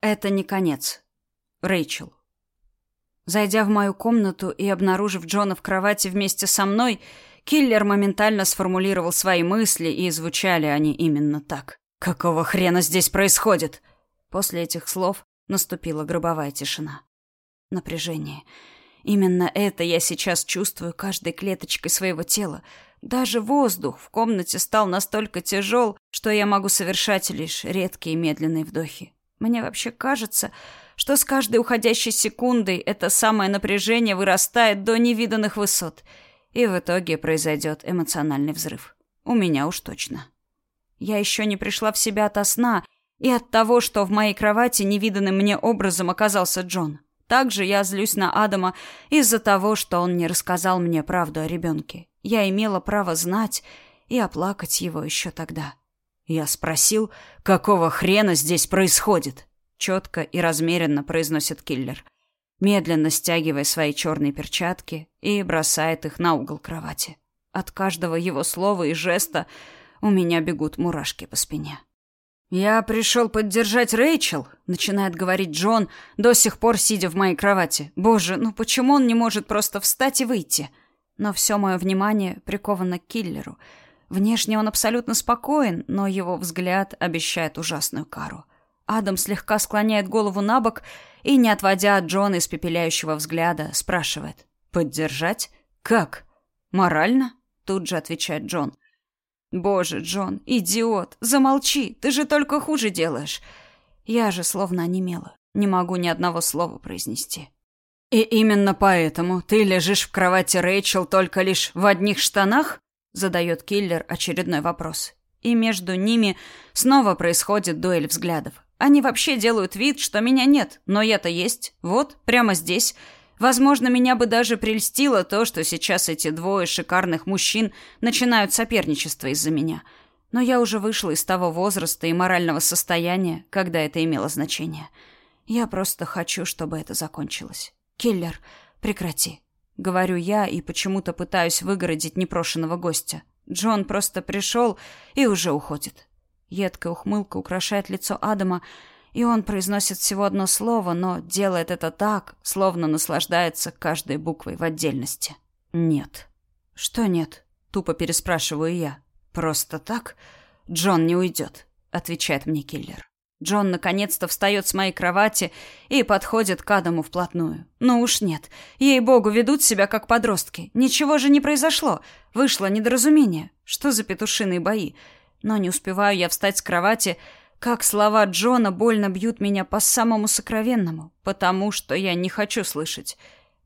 Это не конец. Рэйчел. Зайдя в мою комнату и обнаружив Джона в кровати вместе со мной, киллер моментально сформулировал свои мысли, и звучали они именно так. «Какого хрена здесь происходит?» После этих слов наступила гробовая тишина. Напряжение. Именно это я сейчас чувствую каждой клеточкой своего тела. Даже воздух в комнате стал настолько тяжел, что я могу совершать лишь редкие медленные вдохи. Мне вообще кажется, что с каждой уходящей секундой это самое напряжение вырастает до невиданных высот, и в итоге произойдет эмоциональный взрыв. У меня уж точно. Я еще не пришла в себя ото сна и от того, что в моей кровати невиданным мне образом оказался Джон. Также я злюсь на Адама из-за того, что он не рассказал мне правду о ребенке. Я имела право знать и оплакать его еще тогда. Я спросил, какого хрена здесь происходит? четко и размеренно произносит киллер, медленно стягивая свои черные перчатки и бросает их на угол кровати. От каждого его слова и жеста у меня бегут мурашки по спине. «Я пришел поддержать Рэйчел», — начинает говорить Джон, до сих пор сидя в моей кровати. «Боже, ну почему он не может просто встать и выйти?» Но все мое внимание приковано к киллеру. Внешне он абсолютно спокоен, но его взгляд обещает ужасную кару. Адам слегка склоняет голову на бок и, не отводя от Джона испепеляющего взгляда, спрашивает. «Поддержать? Как? Морально?» Тут же отвечает Джон. «Боже, Джон, идиот, замолчи, ты же только хуже делаешь». Я же словно онемела, не могу ни одного слова произнести. «И именно поэтому ты лежишь в кровати Рэйчел только лишь в одних штанах?» Задает киллер очередной вопрос. И между ними снова происходит дуэль взглядов. Они вообще делают вид, что меня нет, но я-то есть. Вот, прямо здесь. Возможно, меня бы даже прельстило то, что сейчас эти двое шикарных мужчин начинают соперничество из-за меня. Но я уже вышла из того возраста и морального состояния, когда это имело значение. Я просто хочу, чтобы это закончилось. Киллер, прекрати. Говорю я и почему-то пытаюсь выгородить непрошенного гостя. Джон просто пришел и уже уходит. Едкая ухмылка украшает лицо Адама, и он произносит всего одно слово, но делает это так, словно наслаждается каждой буквой в отдельности. «Нет». «Что нет?» — тупо переспрашиваю я. «Просто так? Джон не уйдет», — отвечает мне киллер. Джон наконец-то встает с моей кровати и подходит к Адаму вплотную. Ну уж нет. Ей-богу, ведут себя как подростки. Ничего же не произошло. Вышло недоразумение. Что за петушиные бои? Но не успеваю я встать с кровати, как слова Джона больно бьют меня по самому сокровенному, потому что я не хочу слышать.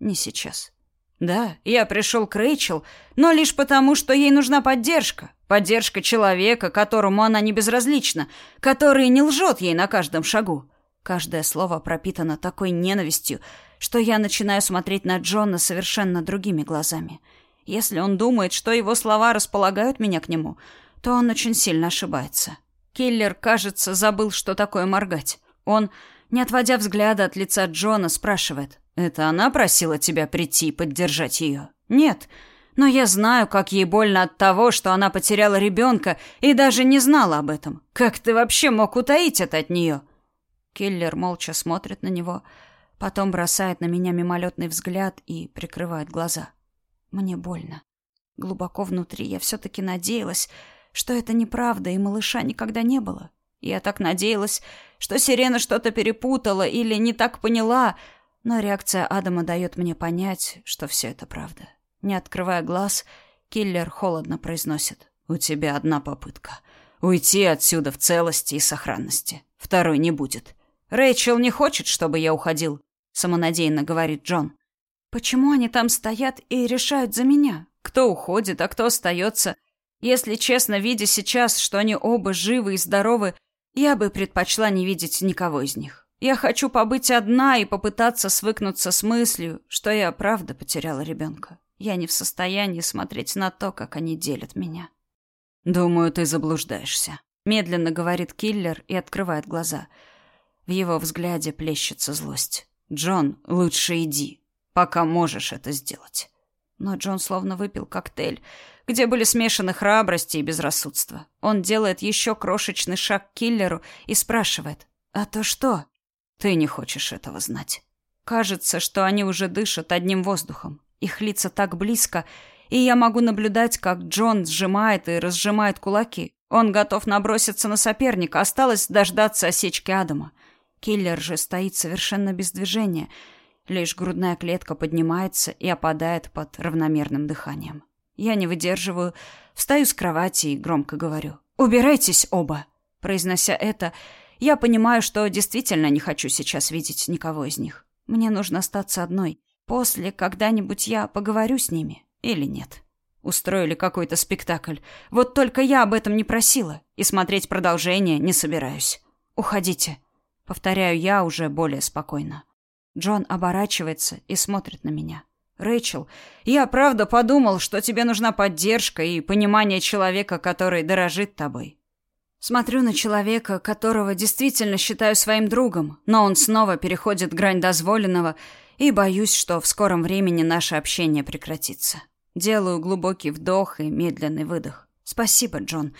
Не сейчас. Да, я пришел к Рэйчел, но лишь потому, что ей нужна поддержка. Поддержка человека, которому она не безразлична, который не лжет ей на каждом шагу. Каждое слово пропитано такой ненавистью, что я начинаю смотреть на Джона совершенно другими глазами. Если он думает, что его слова располагают меня к нему, то он очень сильно ошибается. Киллер, кажется, забыл, что такое моргать. Он, не отводя взгляда от лица Джона, спрашивает. «Это она просила тебя прийти и поддержать ее?» «Нет, но я знаю, как ей больно от того, что она потеряла ребенка и даже не знала об этом. Как ты вообще мог утаить это от нее?» Киллер молча смотрит на него, потом бросает на меня мимолетный взгляд и прикрывает глаза. Мне больно. Глубоко внутри я все-таки надеялась, что это неправда и малыша никогда не было. Я так надеялась, что Сирена что-то перепутала или не так поняла, но реакция Адама дает мне понять, что все это правда. Не открывая глаз, киллер холодно произносит. «У тебя одна попытка. Уйти отсюда в целости и сохранности. Второй не будет. Рэйчел не хочет, чтобы я уходил», — самонадеянно говорит Джон. «Почему они там стоят и решают за меня? Кто уходит, а кто остается?» Если честно, видя сейчас, что они оба живы и здоровы, я бы предпочла не видеть никого из них. Я хочу побыть одна и попытаться свыкнуться с мыслью, что я правда потеряла ребенка. Я не в состоянии смотреть на то, как они делят меня. «Думаю, ты заблуждаешься», — медленно говорит киллер и открывает глаза. В его взгляде плещется злость. «Джон, лучше иди, пока можешь это сделать». Но Джон словно выпил коктейль, где были смешаны храбрость и безрассудство. Он делает еще крошечный шаг к киллеру и спрашивает «А то что?». Ты не хочешь этого знать. Кажется, что они уже дышат одним воздухом. Их лица так близко, и я могу наблюдать, как Джон сжимает и разжимает кулаки. Он готов наброситься на соперника, осталось дождаться осечки Адама. Киллер же стоит совершенно без движения, лишь грудная клетка поднимается и опадает под равномерным дыханием. Я не выдерживаю, встаю с кровати и громко говорю. «Убирайтесь оба!» Произнося это, я понимаю, что действительно не хочу сейчас видеть никого из них. Мне нужно остаться одной. После когда-нибудь я поговорю с ними или нет. Устроили какой-то спектакль. Вот только я об этом не просила и смотреть продолжение не собираюсь. Уходите, повторяю я уже более спокойно. Джон оборачивается и смотрит на меня. Рэйчел, я правда подумал, что тебе нужна поддержка и понимание человека, который дорожит тобой. Смотрю на человека, которого действительно считаю своим другом, но он снова переходит грань дозволенного, и боюсь, что в скором времени наше общение прекратится. Делаю глубокий вдох и медленный выдох. Спасибо, Джон.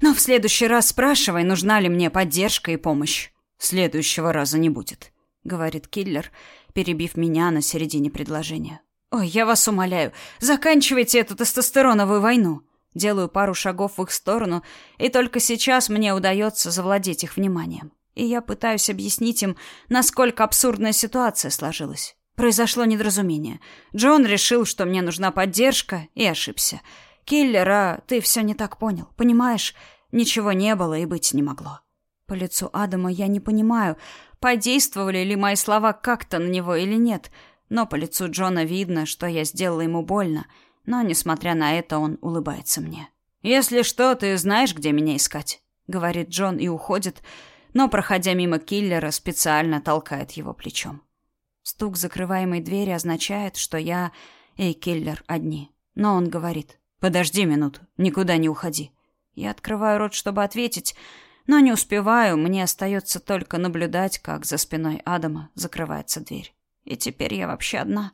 Но в следующий раз спрашивай, нужна ли мне поддержка и помощь. Следующего раза не будет, говорит киллер, перебив меня на середине предложения. Ой, я вас умоляю, заканчивайте эту тестостероновую войну. Делаю пару шагов в их сторону, и только сейчас мне удается завладеть их вниманием. И я пытаюсь объяснить им, насколько абсурдная ситуация сложилась. Произошло недоразумение. Джон решил, что мне нужна поддержка, и ошибся. Киллера, ты все не так понял. Понимаешь, ничего не было и быть не могло. По лицу Адама я не понимаю, подействовали ли мои слова как-то на него или нет, но по лицу Джона видно, что я сделала ему больно, но, несмотря на это, он улыбается мне. «Если что, ты знаешь, где меня искать», — говорит Джон и уходит, но, проходя мимо киллера, специально толкает его плечом. Стук закрываемой двери означает, что я и киллер одни. Но он говорит: "Подожди минуту, никуда не уходи". Я открываю рот, чтобы ответить, но не успеваю, мне остается только наблюдать, как за спиной Адама закрывается дверь. И теперь я вообще одна.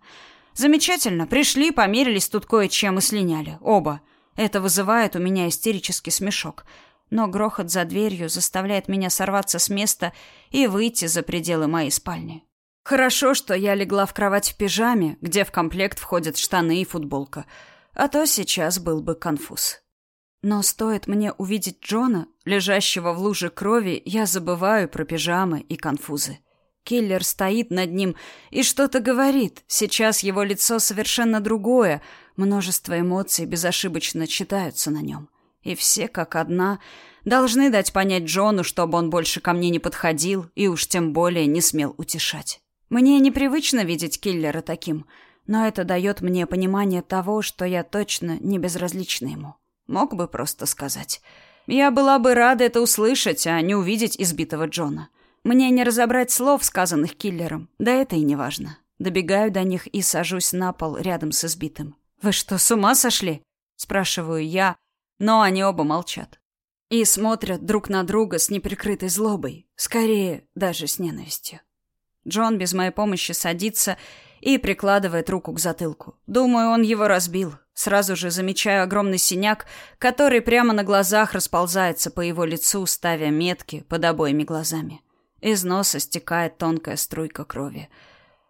Замечательно, пришли, померились тут кое-чем и слиняли. Оба. Это вызывает у меня истерический смешок. Но грохот за дверью заставляет меня сорваться с места и выйти за пределы моей спальни. Хорошо, что я легла в кровать в пижаме, где в комплект входят штаны и футболка, а то сейчас был бы конфуз. Но стоит мне увидеть Джона, лежащего в луже крови, я забываю про пижамы и конфузы. Киллер стоит над ним и что-то говорит. Сейчас его лицо совершенно другое, множество эмоций безошибочно читаются на нем. И все, как одна, должны дать понять Джону, чтобы он больше ко мне не подходил и уж тем более не смел утешать. Мне непривычно видеть киллера таким, но это дает мне понимание того, что я точно не безразлична ему. Мог бы просто сказать. Я была бы рада это услышать, а не увидеть избитого Джона. Мне не разобрать слов, сказанных киллером, да это и не важно. Добегаю до них и сажусь на пол рядом с избитым. «Вы что, с ума сошли?» – спрашиваю я, но они оба молчат. И смотрят друг на друга с неприкрытой злобой, скорее даже с ненавистью. Джон без моей помощи садится и прикладывает руку к затылку. Думаю, он его разбил. Сразу же замечаю огромный синяк, который прямо на глазах расползается по его лицу, ставя метки под обоими глазами. Из носа стекает тонкая струйка крови.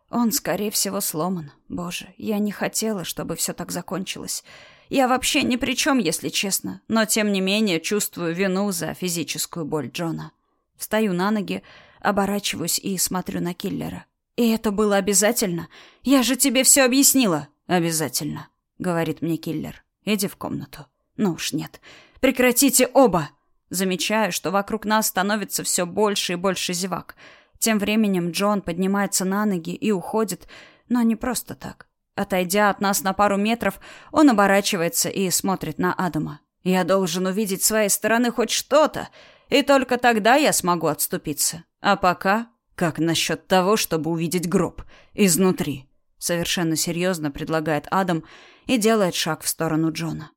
Он, скорее всего, сломан. Боже, я не хотела, чтобы все так закончилось. Я вообще ни при чем, если честно, но тем не менее чувствую вину за физическую боль Джона. Встаю на ноги, Оборачиваюсь и смотрю на киллера. «И это было обязательно? Я же тебе все объяснила!» «Обязательно», — говорит мне киллер. «Иди в комнату». «Ну уж нет. Прекратите оба!» Замечаю, что вокруг нас становится все больше и больше зевак. Тем временем Джон поднимается на ноги и уходит, но не просто так. Отойдя от нас на пару метров, он оборачивается и смотрит на Адама. «Я должен увидеть с своей стороны хоть что-то, и только тогда я смогу отступиться. А пока, как насчет того, чтобы увидеть гроб изнутри? Совершенно серьезно предлагает Адам и делает шаг в сторону Джона.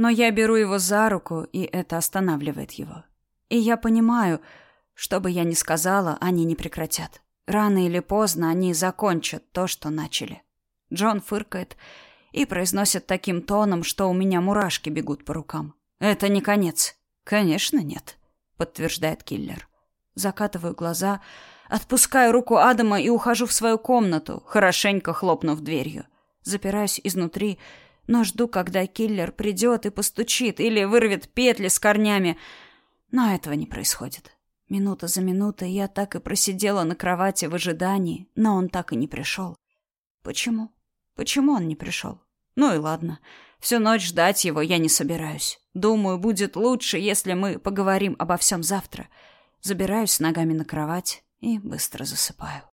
Но я беру его за руку, и это останавливает его. И я понимаю, что бы я ни сказала, они не прекратят. Рано или поздно они закончат то, что начали. Джон фыркает и произносит таким тоном, что у меня мурашки бегут по рукам. Это не конец. Конечно, нет, подтверждает киллер. Закатываю глаза, Отпускаю руку Адама и ухожу в свою комнату, хорошенько хлопнув дверью. Запираюсь изнутри, но жду, когда киллер придет и постучит или вырвет петли с корнями. Но этого не происходит. Минута за минутой я так и просидела на кровати в ожидании, но он так и не пришел. Почему? Почему он не пришел? Ну и ладно. Всю ночь ждать его я не собираюсь. Думаю, будет лучше, если мы поговорим обо всем завтра. Забираюсь ногами на кровать и быстро засыпаю.